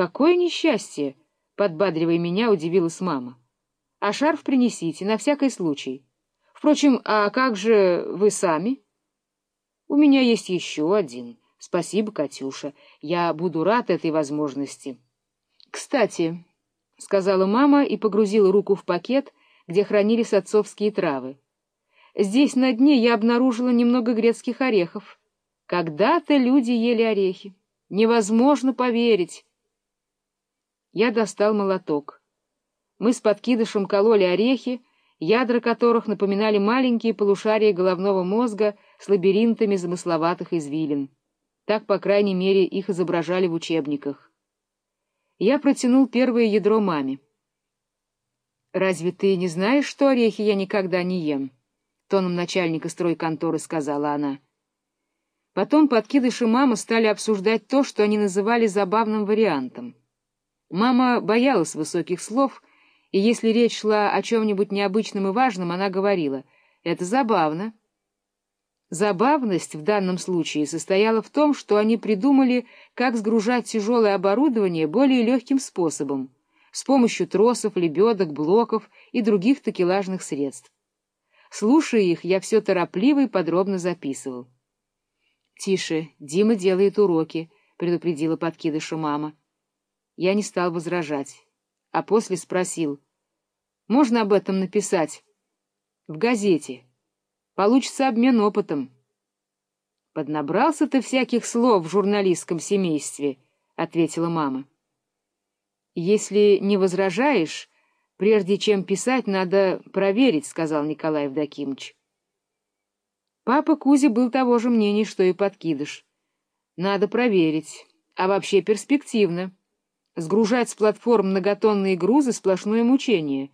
Какое несчастье! — подбадривая меня, удивилась мама. — А шарф принесите, на всякий случай. Впрочем, а как же вы сами? — У меня есть еще один. Спасибо, Катюша. Я буду рад этой возможности. — Кстати, — сказала мама и погрузила руку в пакет, где хранились отцовские травы. Здесь на дне я обнаружила немного грецких орехов. Когда-то люди ели орехи. Невозможно поверить. Я достал молоток. Мы с подкидышем кололи орехи, ядра которых напоминали маленькие полушария головного мозга с лабиринтами замысловатых извилин. Так, по крайней мере, их изображали в учебниках. Я протянул первое ядро маме. «Разве ты не знаешь, что орехи я никогда не ем?» — тоном начальника стройконторы сказала она. Потом подкидыш и мама стали обсуждать то, что они называли забавным вариантом. Мама боялась высоких слов, и если речь шла о чем-нибудь необычном и важном, она говорила «это забавно». Забавность в данном случае состояла в том, что они придумали, как сгружать тяжелое оборудование более легким способом, с помощью тросов, лебедок, блоков и других такелажных средств. Слушая их, я все торопливо и подробно записывал. — Тише, Дима делает уроки, — предупредила подкидыша мама. Я не стал возражать, а после спросил. «Можно об этом написать?» «В газете. Получится обмен опытом». «Поднабрался ты всяких слов в журналистском семействе», — ответила мама. «Если не возражаешь, прежде чем писать, надо проверить», — сказал Николай Евдокимович. Папа Кузи был того же мнения, что и подкидыш. «Надо проверить, а вообще перспективно». Сгружать с платформ многотонные грузы — сплошное мучение.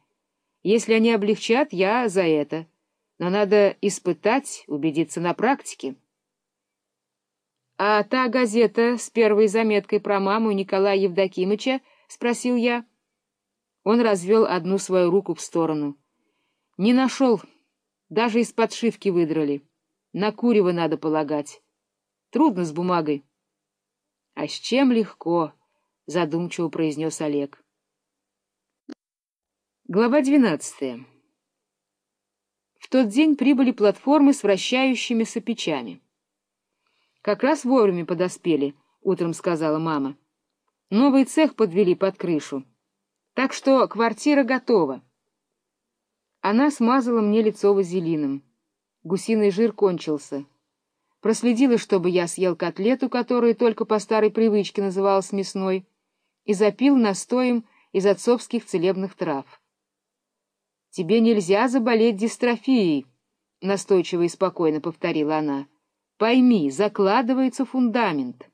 Если они облегчат, я за это. Но надо испытать, убедиться на практике. — А та газета с первой заметкой про маму Николая Евдокимыча? — спросил я. Он развел одну свою руку в сторону. — Не нашел. Даже из подшивки выдрали. На курево надо полагать. Трудно с бумагой. — А с чем легко? — задумчиво произнес Олег. Глава двенадцатая. В тот день прибыли платформы с вращающимися печами. «Как раз вовремя подоспели», — утром сказала мама. «Новый цех подвели под крышу. Так что квартира готова». Она смазала мне лицо вазелином. Гусиный жир кончился. Проследила, чтобы я съел котлету, которая только по старой привычке называлась мясной, и запил настоем из отцовских целебных трав. — Тебе нельзя заболеть дистрофией, — настойчиво и спокойно повторила она. — Пойми, закладывается фундамент.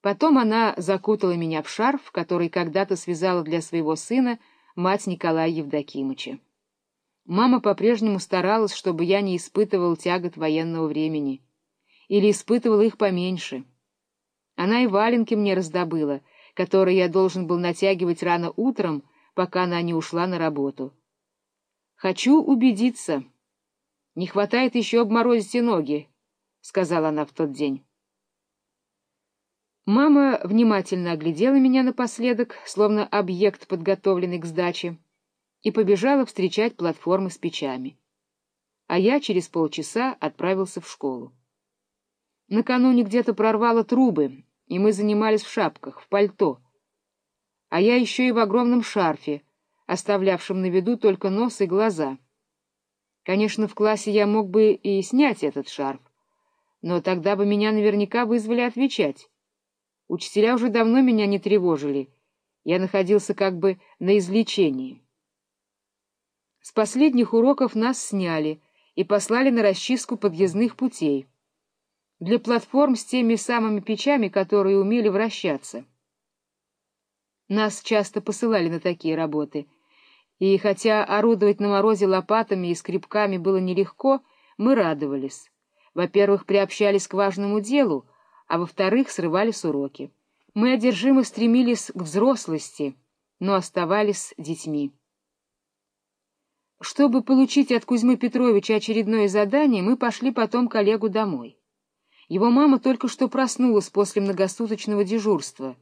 Потом она закутала меня в шарф, который когда-то связала для своего сына мать Николая Евдокимыча. Мама по-прежнему старалась, чтобы я не испытывал тягот военного времени. Или испытывал их поменьше. Она и валенки мне раздобыла, которые я должен был натягивать рано утром, пока она не ушла на работу. «Хочу убедиться. Не хватает еще обморозить и ноги», — сказала она в тот день. Мама внимательно оглядела меня напоследок, словно объект, подготовленный к сдаче, и побежала встречать платформы с печами. А я через полчаса отправился в школу. Накануне где-то прорвало трубы, и мы занимались в шапках, в пальто. А я еще и в огромном шарфе, оставлявшем на виду только нос и глаза. Конечно, в классе я мог бы и снять этот шарф, но тогда бы меня наверняка вызвали отвечать. Учителя уже давно меня не тревожили, я находился как бы на излечении. С последних уроков нас сняли и послали на расчистку подъездных путей для платформ с теми самыми печами, которые умели вращаться. Нас часто посылали на такие работы, и хотя орудовать на морозе лопатами и скребками было нелегко, мы радовались. Во-первых, приобщались к важному делу, а во-вторых, срывались уроки. Мы одержимо стремились к взрослости, но оставались детьми. Чтобы получить от Кузьмы Петровича очередное задание, мы пошли потом к Олегу домой. Его мама только что проснулась после многосуточного дежурства,